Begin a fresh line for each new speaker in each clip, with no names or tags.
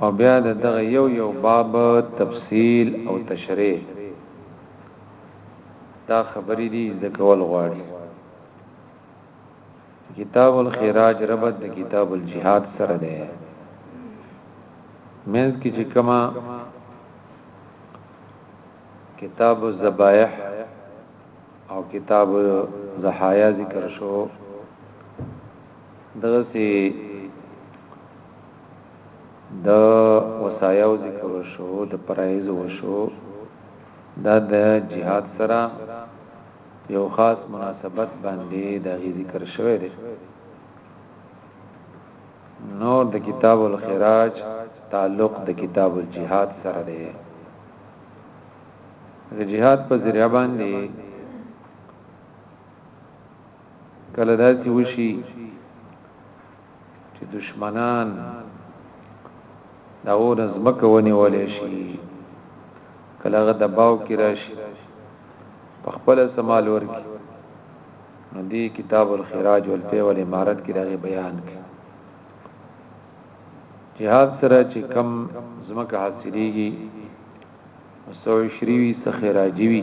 او بیا د دغه یو یو باب تفصیل او تشریح دا خبرې دي زده کول غواړي کتاب الخراج ربط د کتاب الجهاد سره ده منځ کې چې کما کتاب الذبائح او کتاب زحایا ذکر شو دغه سي د وصایاو ذکر وشو د فرایض وشو دا د جهاد سره یو خاص مناسبت باندې د غی ذکر شوی دی نو د کتاب الخراج تعلق د کتاب الجihad سره دی د جهاد په ذریعہ باندې کله داسې وشي چې دشمنان دا اور زمکه ونیولې شي کله غ دباو کې راشي په خپل سمال ورکی نو دی کتاب الخراج والفی والامارت کې راغی بیان کړي جهاد سره چې کم زمکه حاصلېږي مستوشری وی څه خراجی وی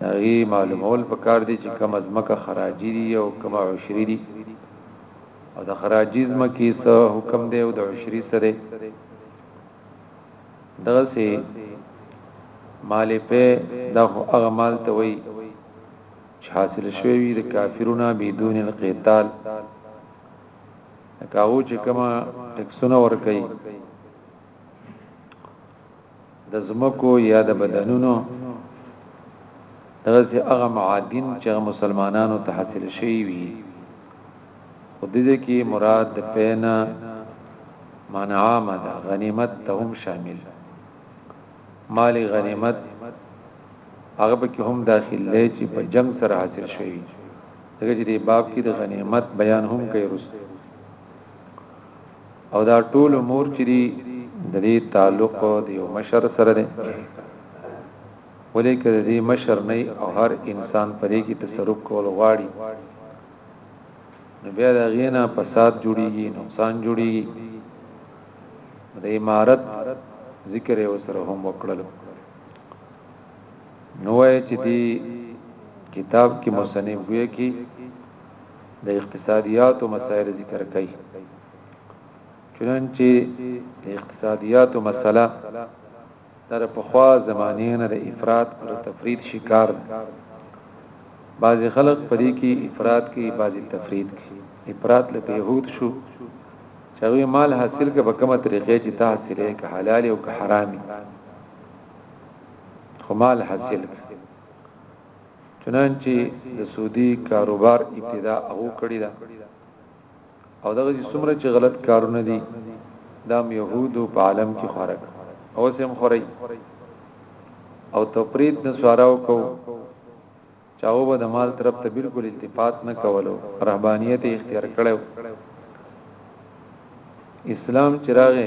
هغه معلومول پکار دي چې کوم ځمکه خراجی دي او کوم عشری دي او د خراجی ځمکه څه حکم دی او د عشری سره دغه سي مال په د هغه مال ته وي چې حاصل شوی وي د کافرونو بدون القتال کاو چې کما ټکسونه ور کوي د زمکو یا د بدنونو دغه چې هغه معادن چې مسلمانانو ته حاصل شي وي خو دې کې مراد د پینا منعامه ده غنیمت ته هم شامل مالی غنیمت هغه به کې هم داخل دی چې په جنگ سره حاصل شي دغه چې باب کې د غنیمت بیان هم کوي رسو او دا ټول امور چې دي د دې تعلق د یو مشر سره دی ولې که د دې مشر نه او هر انسان په دې کې تصرف کول غواړي نو بیا دا غینا فساد جوړیږي نقصان جوړیږي د امارت ذکر یې وسره هم وکړل نو چې دی کتاب کې مصنف وی کی د اقتصادیاتو مسائل ذکر کوي چنانچه د اقتصادیاتو مسله تر پخوا زمانه نه د افراد او تفرید شکار ده بعضی خلق پدې کې افراد کې بعضی تفرید کې افراد له يهود شو چاوي مال حاصل کې په کومه طریقې چې تا حاصلې که حلال او که حرامي خو مال حاصل کې چنانچه د سودی کاروبار ابتدا هغه کړی دا او دغه څومره چې غلط کارونه دي دا يهودو په عالم کې خورک او سم خوري او تفرید نه سواراو کو چاو به د مال طرف ته بالکل التفات نه کولو رهبانيت اختیار کړو اسلام چراغه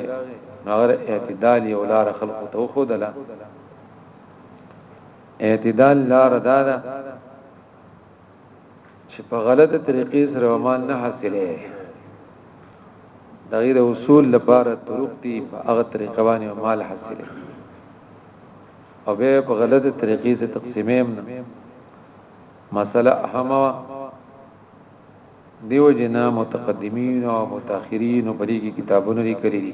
مگر اعتدال یو لار خلق ته خودله اعتدال لار دا ده چې په غلطه طریقې سره مال نه حاصلې دغه د اصول لپاره طرق دي په هغه طریقه باندې مال حاصلې او به په غلطه طریقې سره تقسیمې نه مسله اهمه دې وجې نه متقدمینو او متاخرینو په دې کې کتابونه لیکلي دي.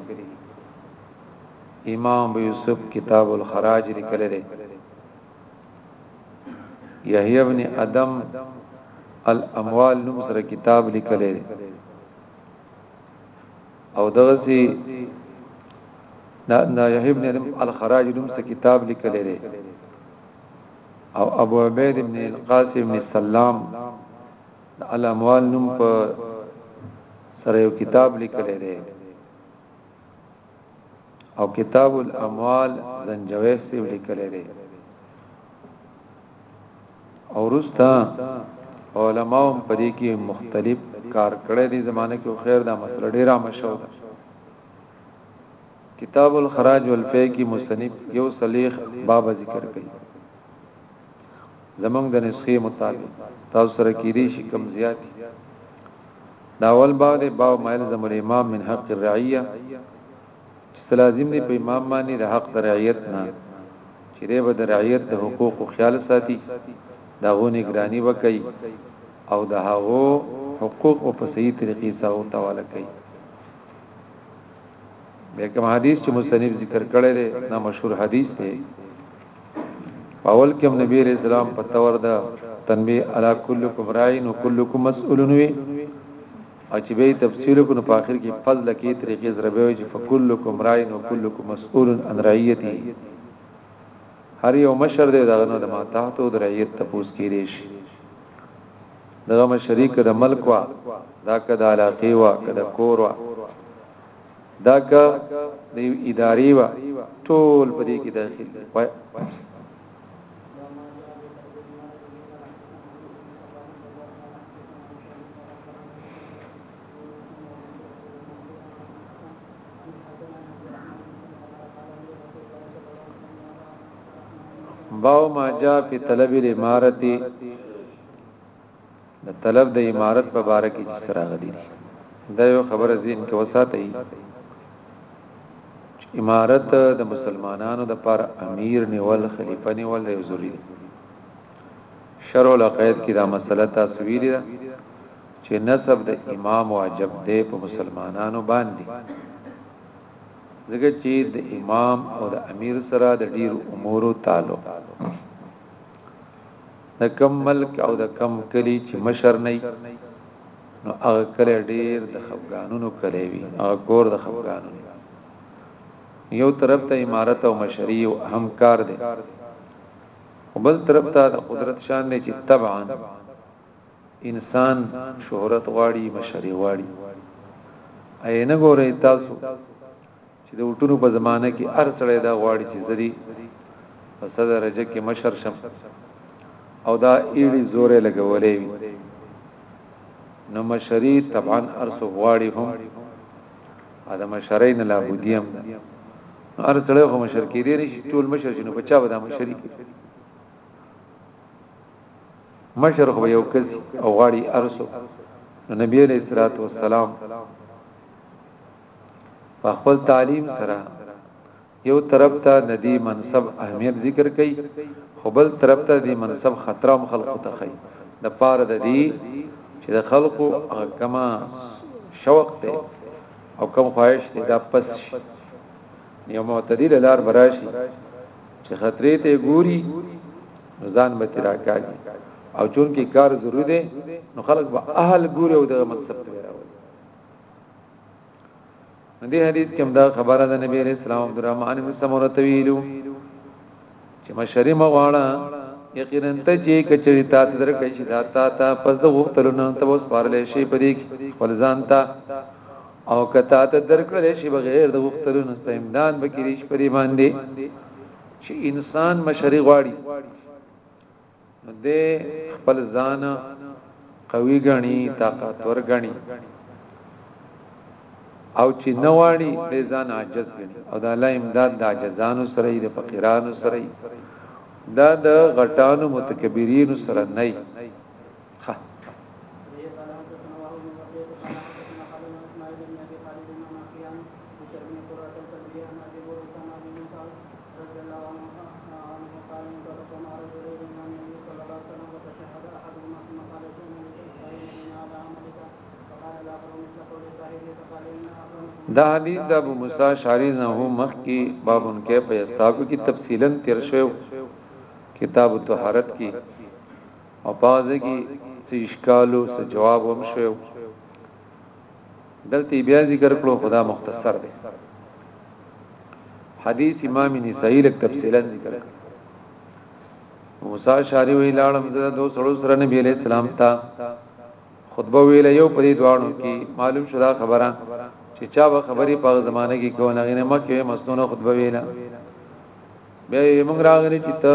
امام ابو یوسف کتاب الخراج لیکلی دی. یحیی ابن ادم الاموال نوم سره کتاب لیکلی دی. او دغه سي دا یحیی ابن ادم الخراج نوم سره کتاب لیکلی دی. او ابو عبید ابن القاسم ابن السلام د الاموال نوم په سره یو کتاب لیکل دی او کتاب الاموال زنجویس سی لیکل دی او رستا علماء په دې کې مختلف کار کړی دی زمانه کې خیر دا مسله ډیره مشهور ده کتاب الخراج والفی کی مصنف یو څلیښت بابه ذکر کړي زمونږ د نسخې مطابق تاسو سره کیدی شي کم زیاتی دا اول باب دی باب ما يلزم الامام من حق الرعيه چې لازم دی په امام باندې د حق د رعیت نه چې دی به د رعیت د حقوقو خیال ساتي دا غو نگرانی وکي او د هغو حقوق او په صحیح طریقې سره تواله کوي کوم حدیث چې مصنف ذکر کړی دی دا مشهور حدیث دی اول کې نبی علیہ السلام په تور دا تنبیه علی کلکم راین و کلکم مسئولون وی او چې به تفصیل کو نو په اخر کې فضل کې طریقې ضربه وي چې فکلکم راین و کلکم مسئول عن رعیته هر یو مشر دی دا نو د ما تحت او د رعیت تپوس کېږي شي د غم شریک د ملک وا دا که د علاقې وا که د کور وا دا که د ادارې وا ټول په دې کې داخل دي باب ما جاء فی طلب الامارة د طلب د امارت په باره کې چې راغلي دي دا یو خبره ذهن کې وساتئ امارت د مسلمانانو د پر امیر نیول خلیفہ نیول یو ضروری دی شرع العقائد کې دا مسله تاسو ویلې ده چې نسب د امام واجب دی په مسلمانانو باندې ځکه چي د امام او د امير سره د ډيرو امورو تعلق د کم ملک او د کم کلی چې مشر نه نو هغه کلی ډیر د خفګانونو کلی وي هغه کور د خفګانونو یو طرف ته امارت او مشري او اهم کار دی بل طرف ته د قدرت شان دی چې طبعا انسان شهرت غواړي مشري غواړي اي نه ګوري تاسو چې د وټونو په زمانه کې هر سړی دا غواړي چې زری په صدر رجه کې مشر شم او دا ایړي زورې لګولې وي نو مشري طبعا ارس غواړي هم ادم مشري نه لا بودیم نو ار سړی خو مشر کې دی نشي ټول مشر شنو بچا به دا مشري کې مشر خو یو کس او غاړي ارسو نبی علیہ الصلوۃ والسلام په خپل تعلیم سره یو طرف ته د دې منصب اهمیت ذکر کړي خو بل طرف ته د منصب خطر هم خلقو ته خي د پاره د دې چې د خلقو کما شوق ته او کم خواهش ته دا پس یو معتدل لار براشي چې خطرې ته ګوري نو ځان به تیرا کاږي او چون کې کار ضروري دی نو خلک به اهل ګوري او دغه مقصد ته راوړي دې حدیث کې دا خبره ده نبی رسول الله عبد الرحمن بن سمره طویلو چې مشری مغواړه یقینا ته چې کچری تا درکې شي دا تا ته پس د وختلو نه ته اوس پارلې شي پدې خپل ځان ته او کتا ته درکړل شي بغیر د وختلو نه امداد بکری شي پرې باندې چې انسان مشري غواړي نو د خپل ځان قوي غني طاقتور غني او چې نواړي د ځان عاجز غني او د الله امداد د عاجزانو سره د فقیرانو سره دا د غټانو متکبرینو سره نه دا حدیث د ابو موسی شاری نه هو مخ کی بابن کې په استاکو کې تفصیلا تیر شو کتاب طهارت کې او پاوځه کې څه اشکالو څه جواب هم شوو دلته بیا ذکر کړو خدا مختصر دی حدیث امام نسائی لک تفصیلا ذکر کړ موسی شاری وی لاړم زه دو سړو سره نبی علیہ السلام ته خطبه ویل یو پرې دواړو کې معلوم شوه خبره چې چا به خبرې په زمانه کې کو نه غنه مکه مسنونه خطبه ویل بیا موږ راغلی چې ته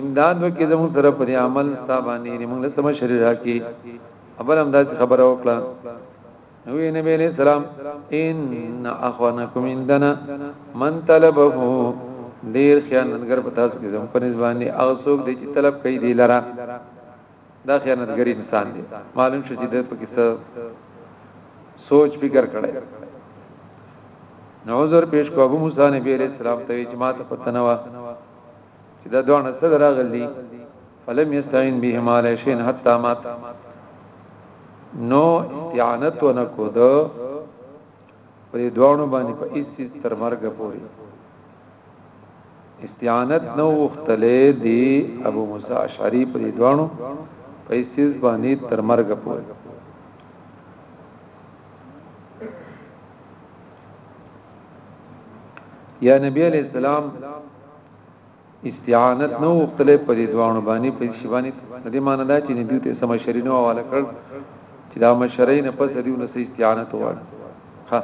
امداد وکړي زموږ سره په دې عمل ستا باندې یې موږ له سم شری راکړي ابل هم داسې خبره وکړه نو یې نبی علیہ السلام ان اخوانکم عندنا من طلبه ډیر خیانتګر په تاسو کې زموږ په نسبانه هغه څوک دی چې طلب کوي دی لره دا خیانتګر انسان دی معلوم شو چې د پکې څه سوچ فکر کړي نو عذر پیش کو ابو موسی نبی علیہ السلام ته چې ما ته پته نه و چې دا دوه نه څه راغل دي فلم یستعين بهما لشین حتا مات نو استعانت ونکو د په دوانو باندې په ایس تر مرګ پوري استعانت نو وختلې دی ابو موسی اشعری په دوانو په ایس باندې تر مرګ پوري یا نبی علیہ السلام استعانت نه وختلې په دې دوانو باندې په شی باندې د دې معنی دا چې دوی ته سم شری نه واله کړ چې دا مشرین په سدیو نه استعانت وره ها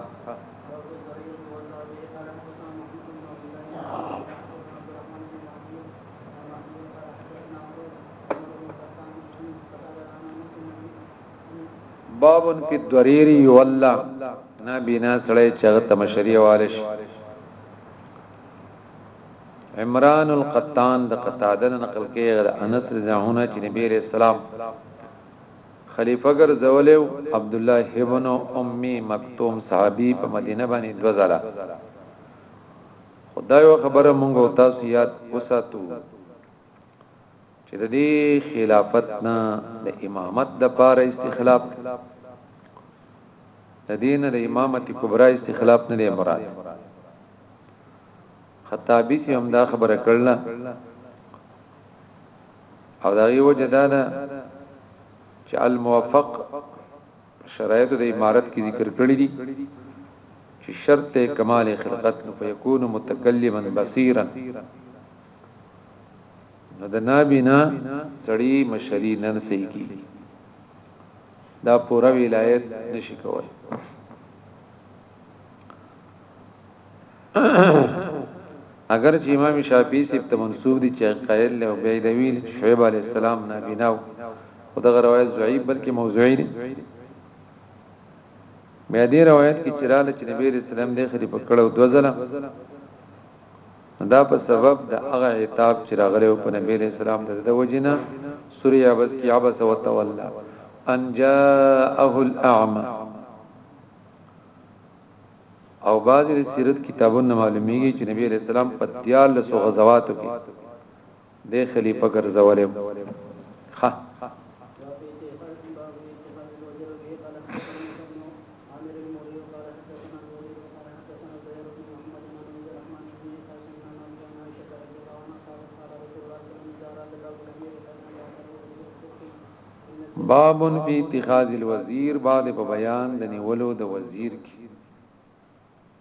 بابن فی الدریر یولا نا بینا سړی چغه تمشری والش عمران القطان د قتاده نقل کوي غیر انس رضی الله عنه چې نبی عليه السلام خلیفہ ګرځولیو عبد الله ابن امي مکتوم صحابي په مدینه باندې دوزاله خدای خبره مونږ او تاسو یاد وساتو چې د دې خلافت نه د امامت د پاره استخلاف د دین د امامت کبرا استخلاف نه دی مراد خطابی چې هم دا خبره کړله او دا یو جدادا چې الموفق شرایط د امارت کې ذکر کړی دي چې شرط کمال خلقت نو فیکون متکلما بصیرا نو د نابینا سړی مشری نن سې کی دا پورا ولایت نشي کول اگر چې امام شافعي سیب ته منسوب دي چې قائل له بیدوی شعیب علی السلام نابینا او دغه روایت ضعیف بلکې موضوعي دی بیا دې روایت کې چراله چې نبی رسول الله دې خلیفہ کړو دوزله نو دا په سبب د هغه عتاب چې راغلی او په نبی علیہ السلام د د وجنه سوره عبس کې عبس او تولا ان جاءه الاعمى او بعض سیرت کتابونو معلومیږي چې نبی علیہ السلام په دیال سو غزواتو کې دی خلیفه ګرځولی خه بابن فی اتخاذ الوزیر بعد په بیان د نیولو د وزیر کې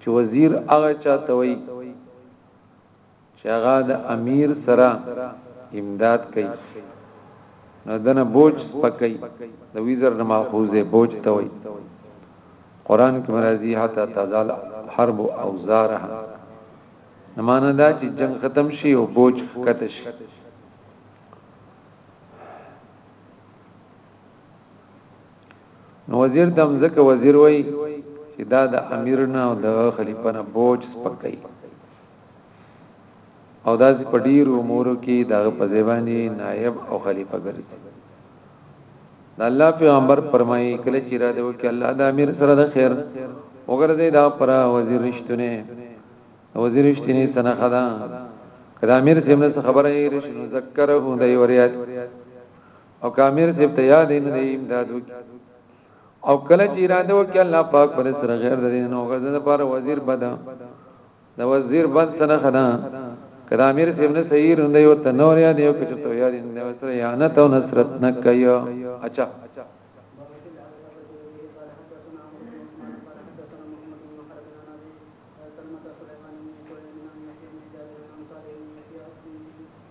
چې وزیر هغه چاته وایي چې هغه د امیر سره امداد کوي نو دنه بوج سپکای د وزیر نه ماخوذه بوج ته وایي قران کې مرضی حتا تزال حرب اوزارها نمانه دا چې جنگ ختم شي او بوج کته شي نو وزیر د مزکه وزیر وای چې دا د امیر نه او د خلیفہ نه بوج سپکای او دا په ډیر امور کې د په ځبانی نائب او خلیفہ ګرځي د الله پیغمبر فرمایي کله چې را دی وکړي الله د امیر سره د خیر وګرځي دا پر وزیر رښتونه وزیر رښتینی سنه خدا کله امیر سیمه خبره یې رښتینو ذکر هو دی وریاد او کامیر دې ته یاد نه دی امداد وکړي او کله چې اراده وکړي الله پاک پر سره غیر د دین او غزنه پر وزیر بدا د وزیر بند سره خدا کدا امیر صاحب نه صحیح روند یو تنور یا دیو کچ تو یا دین نو سره یا نه تو نصرت نه کایو اچھا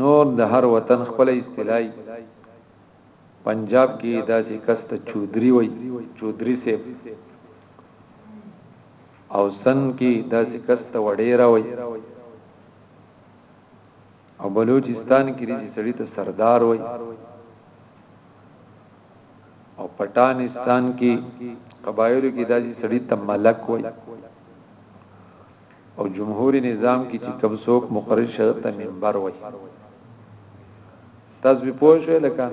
نور د هر وطن خپله اصطلاح پنجاب کې داسې کس ته چودري وای چودري صاحب او سن کې داسې کس ته وډیرا وای او بلوچستان کې دې سړی ته سردار وای او پټانستان کې قبایلو کې داسې سړی ته ملک وای او جمهوري نظام کې چې کم څوک مقرر شرط ته منبر وای تاسو به پوه شئ لکه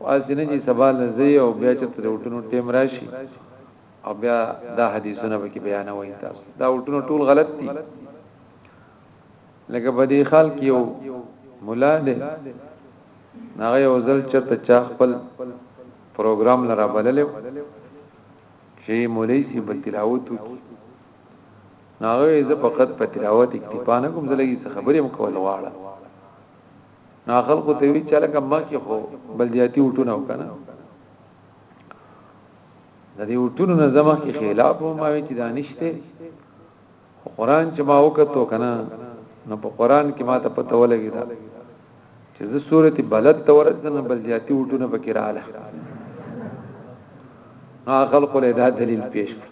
واسي نه چې سبا لزی او بیا چې تر وټونو ټیم راشي او بیا دا حدیثونه به کې بیان وای تاسو دا وټونو ټول غلط دي لکه په دې خال کې یو مولا دی هغه یو ځل چې ته چا خپل پروګرام لرا بللې چې مولوی سی بتلاوت کی نو هغه وی زه فقط په تلاوت اکتفا نه کوم زه لګي څه خبرې هم کول غواړم نو خلکو ته وی چې لکه مخکې خو بلدیاتي وټونه وکنه د دې وټونو نه زما کې خلاف ما وی چې دانشته قرآن چې ما وکړو کنه نو په قرآن کې ما ته پته ولګی دا چې زه سورته بلد تورت نه بلدیاتي وټونه پکې رااله نو خلکو له دا دلیل پیش کړ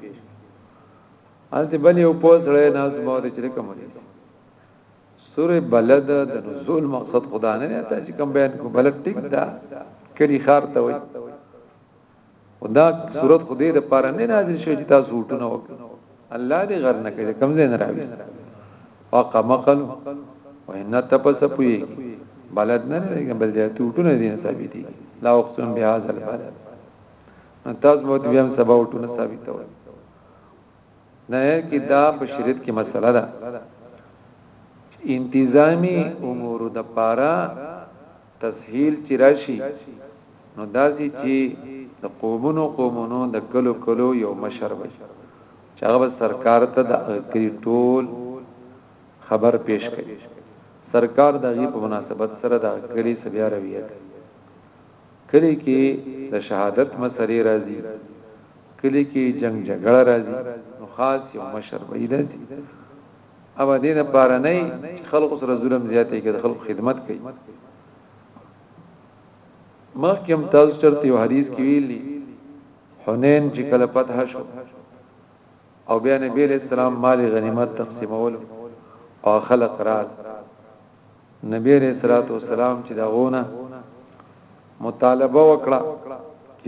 انت بل یو پوز سره ناس مور چې کوم دي سوره بلد د نزول مقصد خدا نه نه ته چې کوم بیان کو بلد ټیک دا کلی خار ته وي خدا صورت خدای د پاره نه نازل شوی چې تاسو وټونه وکړه الله دې غر نه کړي کوم ځای نه راوي واقع مقل وان تپس پوي بلد نه نه بل دې ټوټونه دي ثابتي لا اقسم بهذا البلد تاسو به بیا هم سبا وټو نه ثابته وای نه کی دا په شریعت کې مسله ده انتظامی امور د پارا تسهیل چې راشي نو داسې چې د قومونو قومونو د کلو کلو یو مشر وي چې هغه سرکار ته د کلی ټول خبر پیش کړي سرکار د غي په مناسبت سره د کلی سبیا رویت کلي کې د شهادت مسرې راځي، کلي کې جنګ جګړه راځي نو خاص یو مشر به راسي او دې نه پاره نه چې خلکو سره ظلم زیاتې کې د خلکو خدمت کوي مخکم تاسو چرته یو حدیث کې ویلي حنین چې کله فتح شو او بیا نبی علیہ السلام مال غنیمت تقسیمول او خلق راز نبی علیه الصلاة والسلام چې دا غونه مطالبه وکړه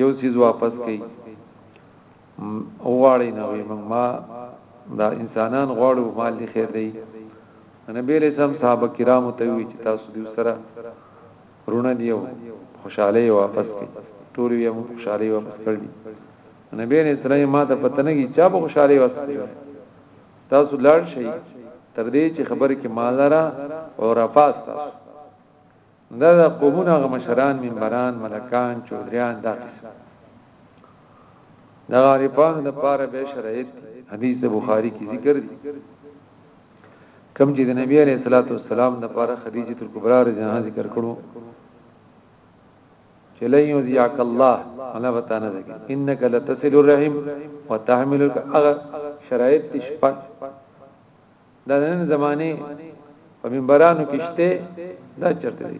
یو چیز واپس کړي غواړي نه وي ما دا انسانان غواړو مال دي خیر دی نبی رسام صاحب کرام ته وی چې تاسو دې سره رونه دیو خوشاله واپس کی ټول یې موږ خوشاله واپس کړی نبی رسول ما ته پته نه کی چا به خوشاله واپس کړی تاسو لاړ شئ تر دې چې خبر کې مالره او رفاس تاسو دا د قومونو غ مشران منبران ملکان چودریان دا قسم دا غریبان د پاره به شرایط حدیث د بخاری کې ذکر دي کم چې د نبی علیہ الصلوۃ والسلام د پاره خدیجه کلبرا رضی الله ذکر کړو چې لن یذیاک الله انا وتعالى ذکر انك لتصل الرحم وتحمل الاغ شرایط شپږ د نن زمانه په منبرانو کې شته دا چرته دي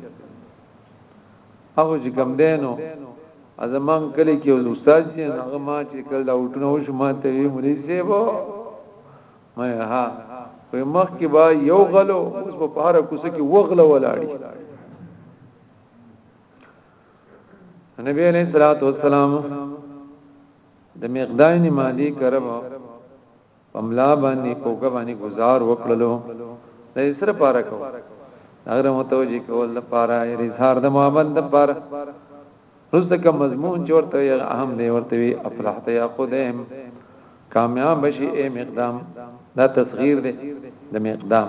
هغه چې کم دینو ازمان کلی کې یو استاد چې هغه ما چې کله دا وټنه وش ما ته وی مولوی سیبو ما ها په مخ کې با یو غلو اوس په پاره کوسه کې وغله ولاړی نبی علیہ الصلوۃ والسلام د مقداین مادی کرب پملا باندې کوګه باندې گزار وکړلو د اسره پاره کو هغه متوجی کول د پاره اظهار د محبت د پاره روز د کوم مضمون جوړته یو اهم دی ورته وی افلحت یا قدم کامیاب شي ای مقدام دا تصغیر دی د مقدام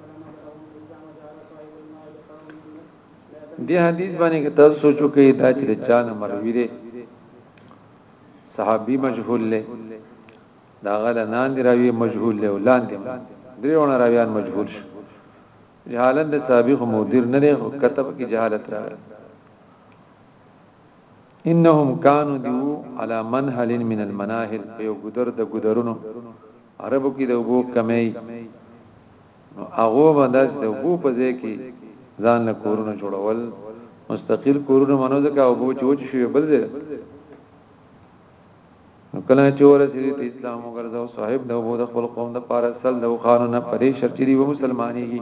دی حدیث باندې کې تاسو سوچو کې دا چې چان مروی دی صحابي مجهول له دا غل نان دی راوی مجهول له ولاندې دریونه راویان مجهول شو جهالت د سابق مدیر نه دی کتب کې جهالت راغلی انهم كانوا ديو على منهل من المناهل په ګذر د ګذرونو عربو کې د وبو کمی نو هغه باندې د وبو په ځای کې ځان له کورونو جوړول مستقل کورونه منو ځکه وبو چوچ شوی بل ځای نو کله چې ورسې د اسلام وګرځاو صاحب د وبو د خپل قوم د پاره سل د قانونونه پرې شرطي و مسلمانېږي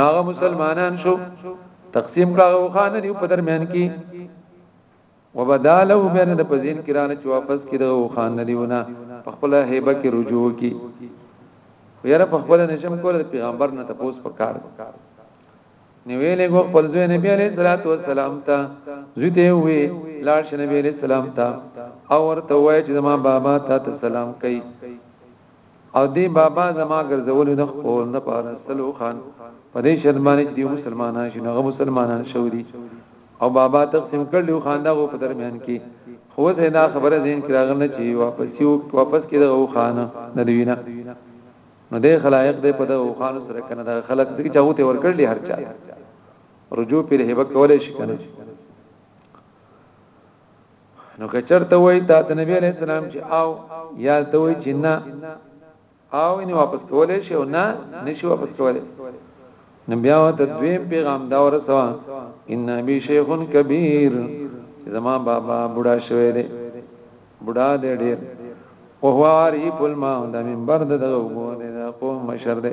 ناغه مسلمانان شو تقسیم کاغه خان دی په درمیان کې وبدا له بین د پزین کرانه چې واپس کړه او خان ندیونه په خپل هیبه کې رجوع کی خو یاره په خپل نشم کول پیغمبر نه تاسو په کار نو ویلې ګو خپل ځوی نبی علیہ الصلوۃ والسلام ته زیته وی لاړ شه نبی علیہ السلام ته او ورته وای چې ما بابا ته سلام کوي او دې بابا زما ګرځول نه خو نه پاره سلو خان په دې شرط باندې چې مسلمانان شي نو مسلمانان شوري او بابا تقسیم کړلو خان دغه په درمیان کې خو زه دا خبره زین کې راغله چې واپس یو واپس کې دغه خان نه دی نه نو د خلایق د په دغه خان سره کنه د خلق د چاوته ور کړلې هر چا رجوع پر هبه کولای شي کنه نو کچرته وای تا ته نبی علیہ السلام چې او یا ته وای چې نه او نه واپس کولې شي او نه نشي واپس کولې نبی او ته دویم پیغام دا ورسوا ان نبی شیخ کبیر زما بابا بوډا شوی دی بوډا دی ډیر او هو عارف الماء د منبر د دغه وګونه د قوم مشر دی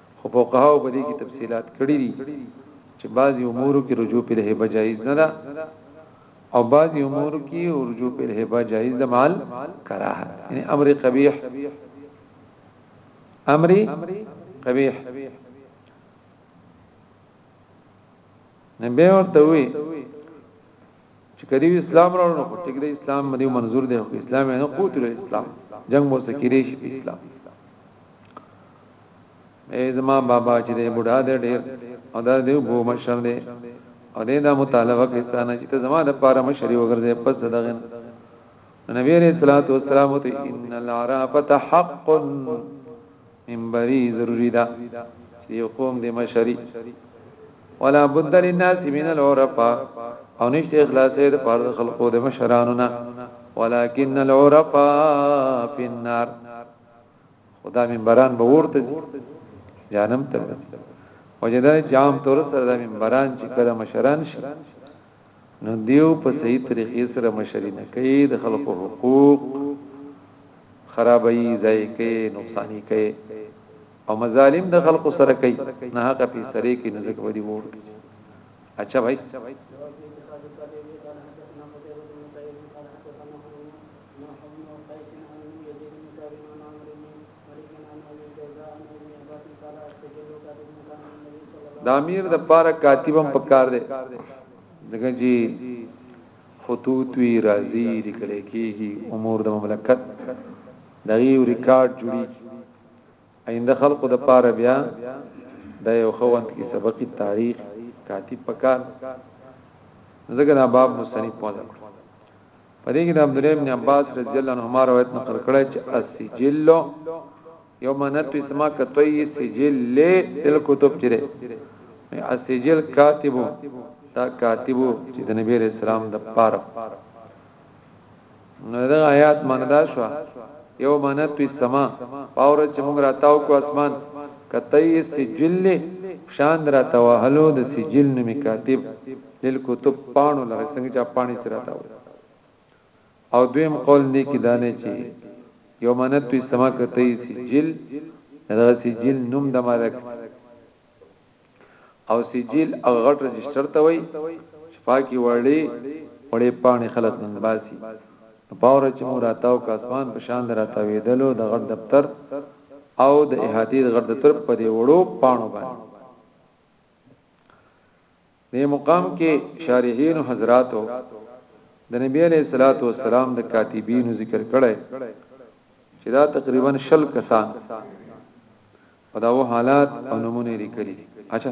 خو فقهاو په دې کې تفصيلات کړی دي چې بعضي امور کې رجوع په هبه جایز نه ده او بعضي امور کې رجوع په هبه جایز ده مال کراهه یعنی امر قبیح امر قبیح نبی ورته وی چې کدی اسلام راوړل نو ټیک دی اسلام باندې منظور دی خو اسلام نه قوت له اسلام جنگ مو سکیری شي په اسلام ای زما بابا چې دی بوډا دی ډیر او دا دی بو مشر دی او دې دا مطالبه کوي ستانه چې ته زما د پاره مشری وګرځې پس دغه نبی رسول الله صلی الله علیه وسلم ان العرب حق منبری ضروری ده چې یو قوم دې مشری ولا بد للناس من العرفاء او نشته اخلاص دې پر خلقو دې مشرانو نه ولكن العرفاء في النار خدا منبران به ورته جانم ته وجدان جام تور سره منبران چې کله مشران شي نو دیو په صحیح طریقې سره مشري نه کوي د خلکو حقوق خرابوي ځای کې نقصاني کوي او مظالم د خلکو سره کوي نه حق په سره کې نه ځکه ودی وور اچھا بھائی دا امیر د پاره کاتبم پکار دی دغه جی خطوط وی راضی لیکل کیږي امور د مملکت د یو ریکارډ جوړی آینده خلقو د پاره بیا د یو خوند کی سبقی تاریخ کاتب پکار زګنا باب مصنف مولا په دې کې د عبدالله ابن عباس رضی الله عنهما روایت نقل کړی چې السجل یو معنی په سما کتوی سجل له تل کتب چره السجل کاتبو دا کاتبو چې د نبی رسول الله د پاره نو دا آیات معنی دا شو یو معنی په سما پاور چې موږ راتاو کو اسمان کتوی سجل شان راتوهلو د سجل نمی کاتب للکتب پانو لره څنګه چا پانی چې راته وي او دویم قول دی کې دانه چې یو منت په سما کته یې سجل دا سجل نوم د مالک او سجل اغټ رجستر ته وي شفاکی وړي وړي پانی خلک نن باسي پاور چې مو راتاو کاسمان په شان دراته ویدلو د غټ دفتر او د احاطې د غټ دفتر په دی وړو پانو باندې دې مقام کې شارحین حضراتو د نبی علیه الصلاۃ والسلام د کاتبینو ذکر کړی چې دا تقریبا شل کسان په دا و حالات او نمونه لیکلي اچھا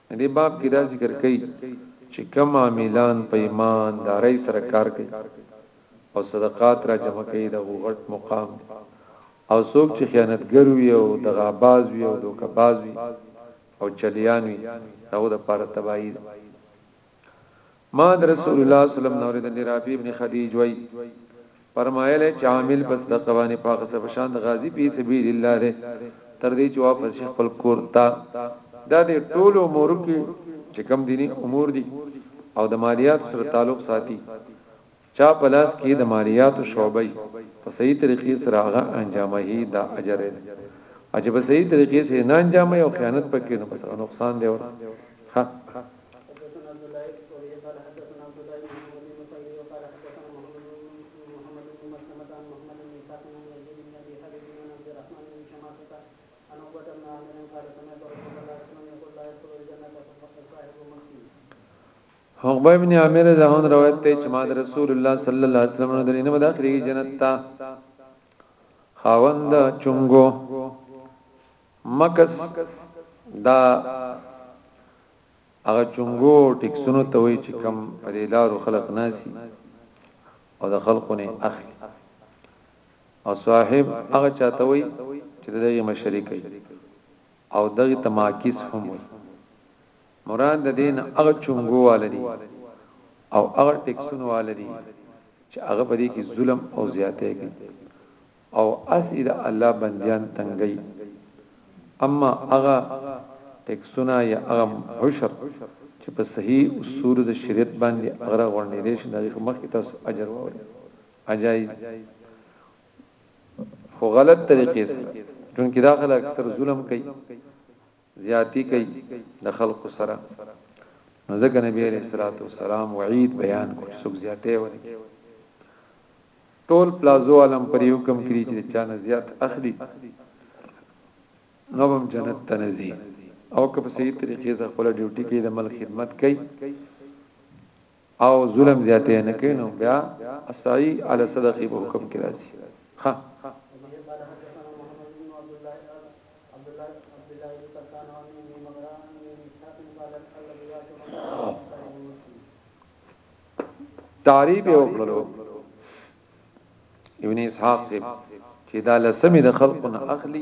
په دې باب کې دا ذکر کوي چې کوم عاملان په ایمان دارۍ سره کار کوي او صدقات را جمع کوي د غوغټ مقام دی او څوک چې خیانتګر وي او دغاباز وي او دوکباز وي او چلیان وي دا د پاره تباہی ده ما در رسول الله صلی الله علیه وسلم نو د رافی ابن خدیج وای فرمایله چې عامل بس د قوانې پاکه سره شان د غازی په سبیل الله ده تر دې چې واپس شیخ خپل کور تا دا د ټولو امور کې چې کم دینی امور دي او د مالیات سره تعلق ساتي چا په لاس کی د مالیاتو شعبه یی په صحیح طریقی سره هغه انجامهی دا اجر یی ده او چه په صحیح طریقی سره یی نه انجامهی او خیانت پکی نو پس هغه نقصان دی ورته ښه عقبه بن عامر رضی الله عنه روایت ته چې ما د رسول الله صلی الله علیه وسلم د دینه مداخله جنت تا خاوند چونګو مکس دا هغه چونګو ټیکسونو ته وی چې کم په لارو خلق ناسي او د خلقونه اخلي او صاحب هغه چاته وی چې دغه مشرکې او دغی ته معاکس هم وایی. مراد د دې نه هغه چونګو واله دي او هغه ټکسونو واله دي چې هغه په دې کې ظلم او زیاتی کوي او اسی د الله بندیان تنګي اما هغه ټکسونه یا هغه حشر چې په صحیح اصول د شریعت باندې هغه غونډې دي چې د مخ تاسو اجر ووري اجازه خو غلط طریقې سره چونکی دا خلک اکثر ظلم کوي زیاتی کوي د خلق سره نو ځکه نبی عليه الصلاه والسلام وعید بیان کو څوک زیاته ونی ټول پلازو علم پر یو کم کړی چې چانه زیات اخلي نو هم جنت تنزي او که په صحیح طریقې سره خپل ډیوټي کې د مل خدمت کوي او ظلم زیاته نه کین نو بیا اسای علی صدقه په حکم کې راځي ها تعریب یو کړو ابن اسحاق چې دا لسمی د خلقنا اخلي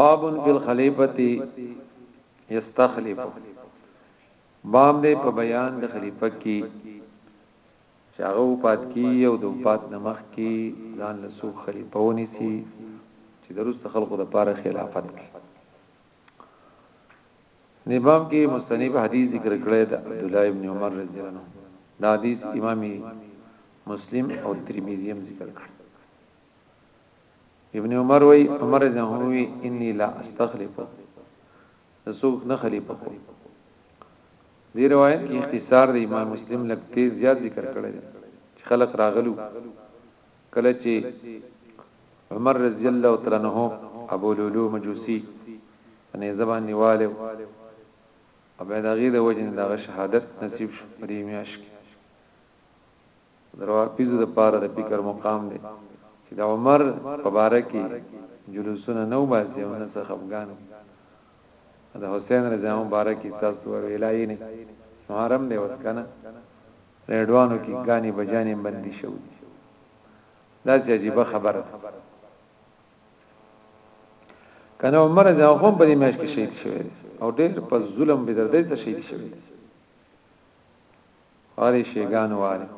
باب
فی الخلیفه یستخلف باب دې په بیان د خلیفہ کې چاغو پات کی او د پات نمخ کې ځان له سو خلیفہ ونیسی چې درست خلقو د پاره خلافت کې دې باب کې مستنیب حدیث ذکر کړی د عبد الله ابن عمر رضی الله عنه دا حدیث امام مسلم او ترمذی هم ذکر کړ ابن عمر وی عمر رضی الله عنه وی انی لا استخلف رسول نه خلیفہ کو دې روایت کې اختصار د امام مسلم لکته زیات ذکر کړی خلق راغلو کله چي عمر رضی الله تعالی عنہ ابو لولو مجوسی باندې زبان نیواله او به دغه د وجه نه دغه شهادت نصیب شو په دې میاش کې دروا پیزو د پاره د فکر مقام دی چې د عمر مبارکي جلوسونه نو باسي او نه څخه افغان د حسین رضی الله مبارکي تاسو ور ویلای نه محرم دی وس کنه ریډوانو کی ګانی بجانی بندی شوی دی دا چې عجیب خبره ده کنه عمر دا هم په دې میاش کې شهید شوی او ډېر په ظلم به دردې ته شهید شوی اوري شیګان واره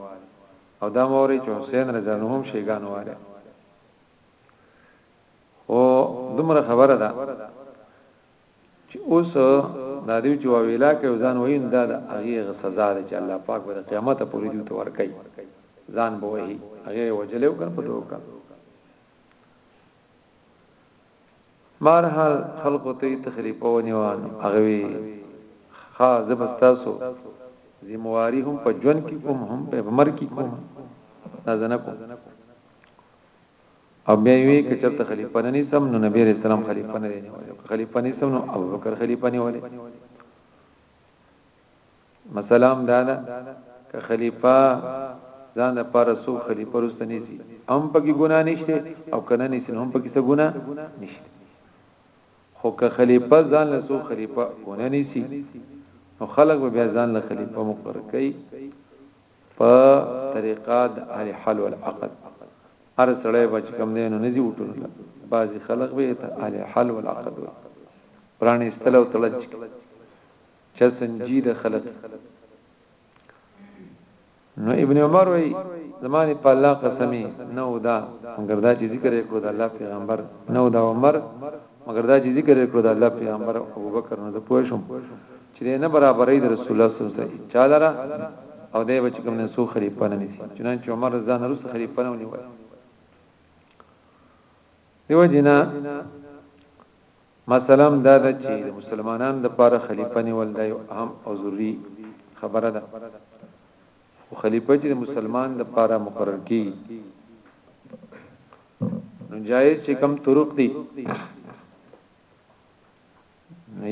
او دا موري چې حسین رضی الله هم شیګان واره او دومره خبره ده چی اوس دا دوی چی واویلا کوي او ځان وهی نو دا د هغی هغه سزا ده چی الله پاک به د قیامته پوری دوی ته ورکوي ځان به وهی هغه یې وجلی او کنه په دوکه بهرحال خلقو ته تخریب ونیوان هغه وی خا زبستاسو ذمہواری هم په جون کې کوم هم په عمر کې کوم نازنه کوم او بیا وی که چرته خلیفه نه نیسم نو نبی رسول الله خلیفه نه نیولې که خلیفه نیسم نو ابوبکر خلیفه نیولې مثلا دا ده که خلیفہ ځان د پاره سو خلیفہ رسته نيسي هم پکې ګنا نشته او کنه نيسي هم پکې څه ګنا نشته خو که خلیفہ ځان له سو خلیفہ ونه نيسي نو خلق به بیا ځان له خلیفہ مقرر کوي په طریقه د اهل حل والعقد هر سړی بچ کم دی نو ندی وټول بعضی خلق به ته اهل حل والعقد وي پرانی استلو تلج چا سنجید خلق نو ابن عمر وی زمانی په الله قسمی نو دا مگر دا چې ذکر وکړو د الله پیغمبر نو دا عمر مگر دا چې ذکر وکړو د الله پیغمبر ابوبکر نو د پوښم چې دی نه برابرۍ د رسول الله صلی الله علیه وسلم چا لره او دی به چې کوم نه سو خلیفه نه نسی چنانچه عمر رضی الله عنه خلیفه نه ونیول دیو جنا مثلا دا د چې مسلمانان د پاره خلیفہ نیول دی اهم او ضروری خبره ده او خلیفہ چې مسلمان د پاره مقرر کی نو جایز چې کم طرق دي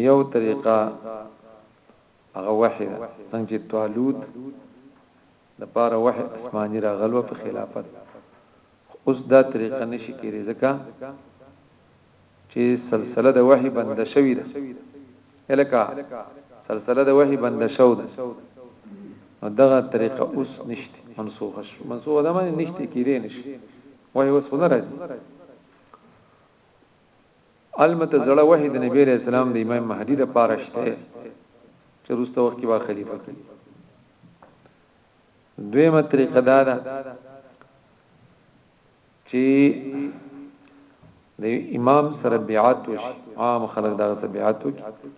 یو طریقه هغه وحی ده څنګه چې طالوت د پاره وحی اسماني راغلو په خلافت اوس دا طریقه نشي کېږي ځکه چې سلسله د وحی بند شوې ده الکه سلسله د وحی بند شو ده نو دغه طریقه اوس نشته منسوخ شو منسوخ ده معنی نشته کېږي نشي وحی اوس نه راځي البته زړه وحی د نبی علیہ السلام د امام مهدی د پاره شته چې روسته وخت کې با خلیفہ کی دویمه طریقه دا ده چې د امام سره بیعت وشي عام خلک دا سره بیعت وکړي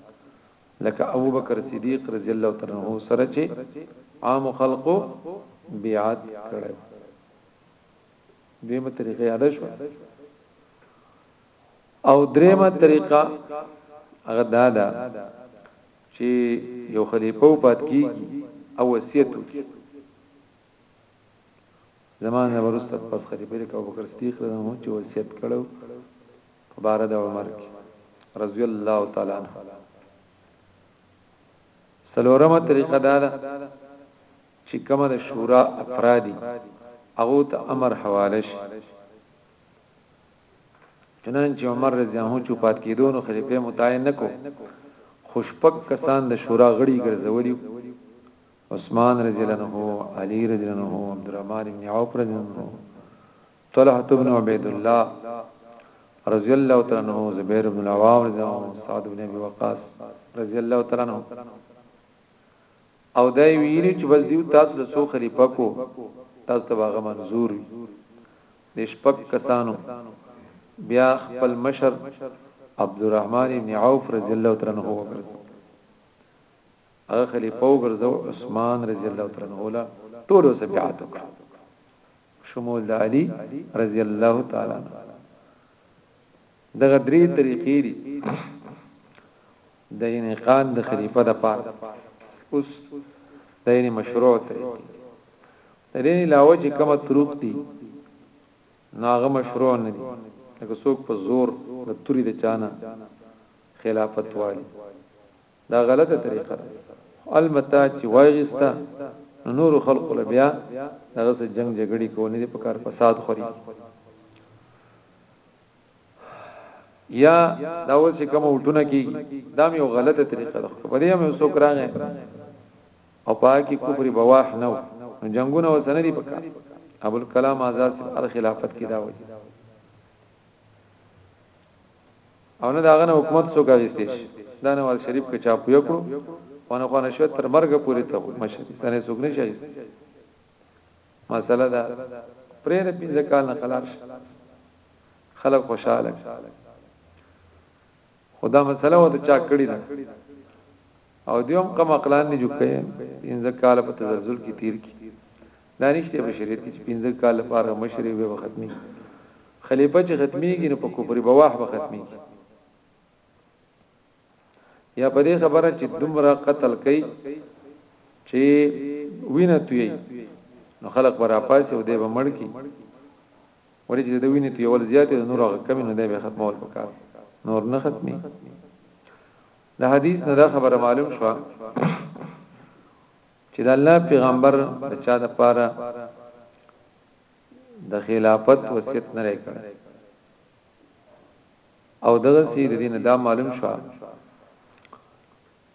لکه ابو بکر صدیق رضی الله تعالی عنہ سره چې عام خلقو بیعت کړي دیمه طریقه یاد شو او دریمه طریقه هغه دا ده چې یو خلیفہ پات کی او وصیت وکړي زمانه ورسته پس خلیفہ د ابو بکر صدیق رضی الله عنه چې وصیت کړو په بار د عمر کې رضی الله تعالی عنہ سلورمه طریقه دا ده چي کومه د شورا افرادي هغو ته امر حواله شي چنانچه عمر رضی الله عنه چو پات کېدو نو خلیفه متعین نکو خوشپک کسان د شورا غړي ګرځولیو عثمان رضی الله عنه علی رضی الله عنه عبد الرحمن بن عوف رضی الله عنه طلحه بن عبید الله رضی الله تعالی عنہ زبیر بن العوام رضی الله عنه سعد بن ابي وقاص رضی الله تعالی عنہ او دا یې ویلي چې بس دیو تاسو د څو خلیفه کو تاسو ته هغه منظور وي د شپږ کسانو بیا خپل مشر عبدالرحمن ابن عوف رضی الله تعالی عنہ وګرځو هغه خلیفہ وګرځو عثمان رضی الله تعالی عنہ لا ټول سبعات وکړه شمول علی رضی الله تعالی عنہ دغه درې طریقې دي د انعقاد د خلیفہ د پاره اوس د یې مشروع طریقې درې علاوه چې کومه طرق دي ناغه مشروع نه دي لکه څوک په زور د توري د چانه خلافت والی دا غلطه طریقه ده البته چې وایستا نور خلق له بیا دغه جنگ جګړې کو نه دي په کار فساد خوري یا دا اوس کوم وټونه کی دا مې غلطه طریقه ده په دې مې وسو کرانه او پاکي کفر بواح نو جنگونه وسنه دي پکا ابو الکلام آزاد ال خلافت کی دا وایي او نه داغه حکومت سو کوي استیش دا نواز شریف کې چاپ یو کړو ونه خو نشو تر مرګ پورې ته مشه تنه سګنه شي مسله دا پرې د پنځه کال نه خلاص خلک خوشاله خدا مسله و ته چا کړی دا او دیوم کم عقلان نه جوکه پنځه کال په تزلزل کې تیر کی دا نشته په شریعت کې پنځه کال لپاره مشری به ختمي خلیفہ چې ختميږي نو په کفر بواح به ختميږي یا په دې خبره چې دومره قتل کوي چې وینه توی نو خلق برا پاسي او دې به مړ کی ولې چې د وینې توی ول زیاتې نور هغه کمی نه دی به ختمول وکړ نور نه ختمي د حدیث نه دا خبره معلوم شو چې د الله پیغمبر د چا د پاره د خلافت وصیت نه لري او دغه سي د دین دا معلوم شو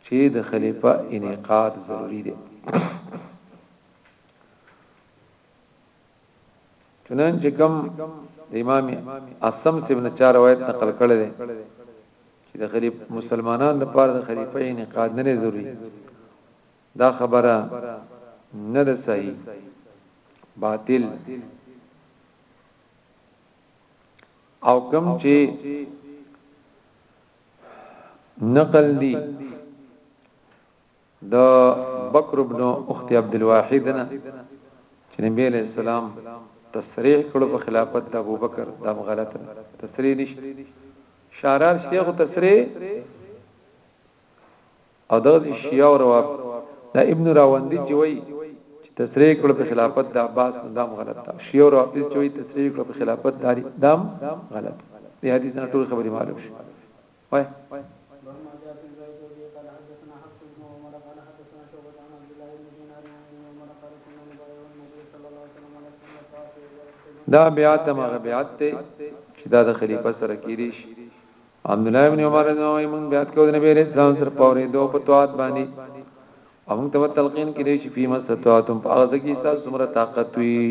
چې د خلیفہ انعقاد ضروری دی چنانچه کوم د امام اعصم ابن چار روایت نقل کړی دی چې د غریب مسلمانان د پاره د خلیفہ انعقاد نه ضروری دا خبره نه ده صحیح باطل او کم چې نقل دي د بکر ابن اخت عبد الواحد نه چې نبی له سلام تصریح کړو په خلافت د ابوبکر دا غلط تصریح نشته شارار شیخ تصریح او دغه شیعه او روافض دا ابن راوندی چې وای چې تصریح کړ په خلافت د عباس نظام غلط دا شیعه او روافض چې وای تصریح کړ په خلافت داری دام غلط دی حدیث نه ټول خبرې معلوم شي وای دا بیعت مغه بیعت ته چې دا د خلیفہ سره کېږي عبد الله ابن عمر رضی الله عنه مونږ بیات کو د نبی علیہ السلام سره پورې دوه په توات باندې او مونږ ته تلقین کړي چې په مستطاعتم په هغه کې تاسو څومره طاقت وي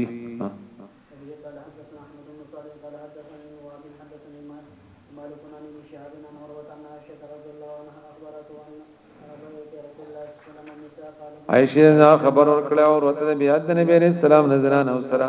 عائشہ خبر ورکړه او ورته بیا د نبی علیہ السلام نظرانه او سره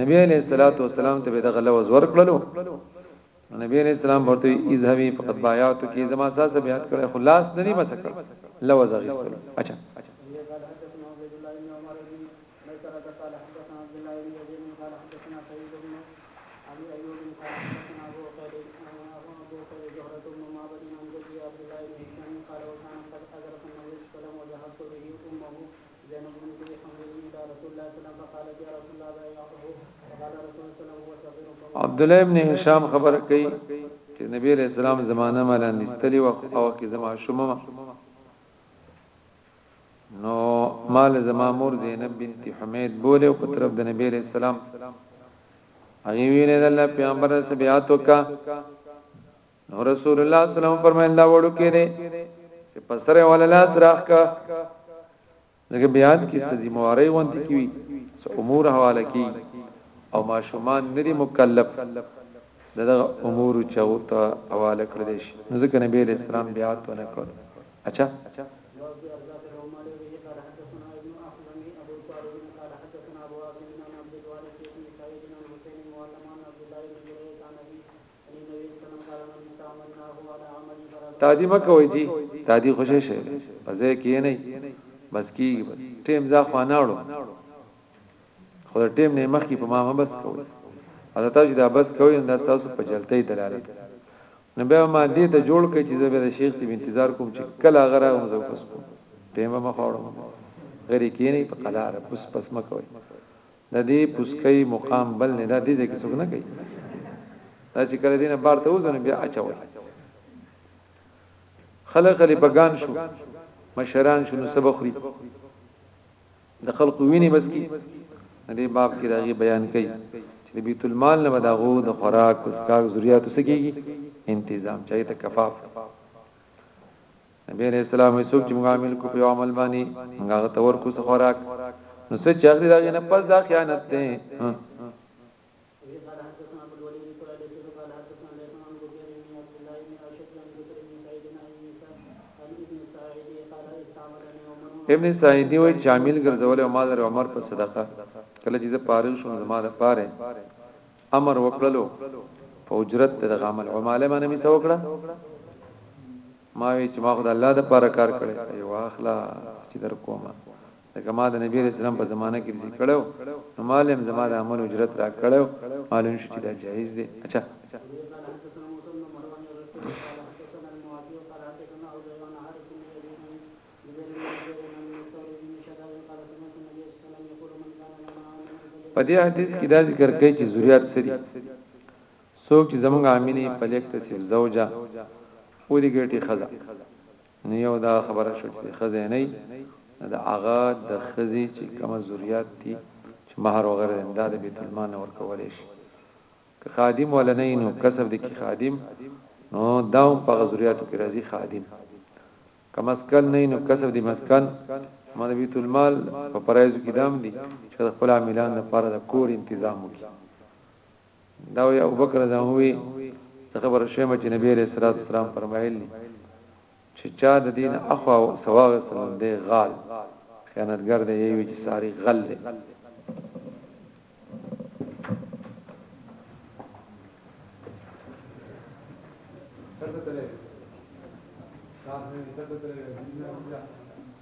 نبی علیہ الصلوۃ والسلام ته به دغه لوز ورکړلو نبی علیہ السلام ورته اذهبی فقط بایاتو کې زما ساس بیات کړه خلاص نه دی مسکه لوز اغیستلو اچھا زينب بنت حمير الى
رسول الله صلى الله عليه وسلم فقالت يا رسول الله بايعته فقال رسول الله صلى الله عليه وسلم
عبد الله ابن هشام خبر کوي چې نبی عليه السلام زمانه مالا نستلی وخت او کې زما شومه نو مال زما مور زینب بنت حمید بوله او په طرف د نبی عليه السلام هغه ویل د الله پیغمبر سبياتو کا نو رسول الله صلی الله علیه وسلم فرمایل دا وړو کې دي چې په سره ولا لاس راخ کا لکه بیان کې سزي مواري وانت کیوي سو امور حواله کی او ما شومان ندي مکلف دغه امور چوتا حواله کړل شي نو ځکه نبی اسلام بیا تو نه کړ اچھا تادی مکوي جی تادی خوشې شي په ځای کې نه بس کیږي بس ټیم ځا خو نه اړو خو ټیم نه مخکې په ما بس کوي او تاسو دا بس کوي دا تاسو په جلتۍ دلالت نو بیا ما دې ته جوړ کړ چې زه به شیخ ته انتظار کوم چې کله غره هم زو پس کوم ټیم به مخاړم غری کې نه په قلار پس پس مکوي دا دې پوسکۍ مقام بل نه دا دې ځکه څوک نه کوي دا چې کله دینه بار ته وځنه بیا اچوي خلک خلی بغان شو مشران شو نو سبخري د خلق ویني بس کی دې باب کې راغي بیان کړي چې بیت المال نه بداغو د خوراک اسکاک ذریات سکیږي تنظیم چاہیے ته کفاف نبی علیه السلام وی څوک چې موږ عامل کو په یو عمل باندې موږ هغه ته ورکو څه خوراک نو څه چې اخلي دا غینه پس دا خیانت دی ابن سعیدی وای چې عامل ګرځول او مال عمر په صدقه کله چې زه پاره شوم زما د پاره امر وکړلو فوجرت د غامل عماله باندې می څوکړه ما وی چې ما خو د الله د پاره کار کړی ای واخلا چې در کومه لکه ما د نبی رسول الله په زمانه کې دې کړو نو مالم زما د عمل اجرت را کړو معلوم شو چې دا جایز دی اچھا په دې حدیث کې دا ذکر کوي چې ذریات سری څوک چې زموږ عاملي په لیک تصیف زوجه پوری ګټي خزه نو یو دا خبره شو چې خزه نه نه دا هغه د خزي چې کوم ذریات دي چې مہر وغیرہ زنده د بیت المال نور کول شي که خادم ولا نه نو کسب دي کې خادم نو دا هم په ذریاتو کې راځي خادم کمسکن نه نو کسب دي مسکن مده بیت المال په پرایزو کې دام دي چې خپل عاملان لپاره د کور تنظیم وکړي دا وی ابو بکر دا وی زه خبر شوم چې نبی علیہ الصلوۃ والسلام فرمایلی چې چا د دین اخوا او سواغ سلام دی غال خیانتګر دی یوی چې ساری غل دی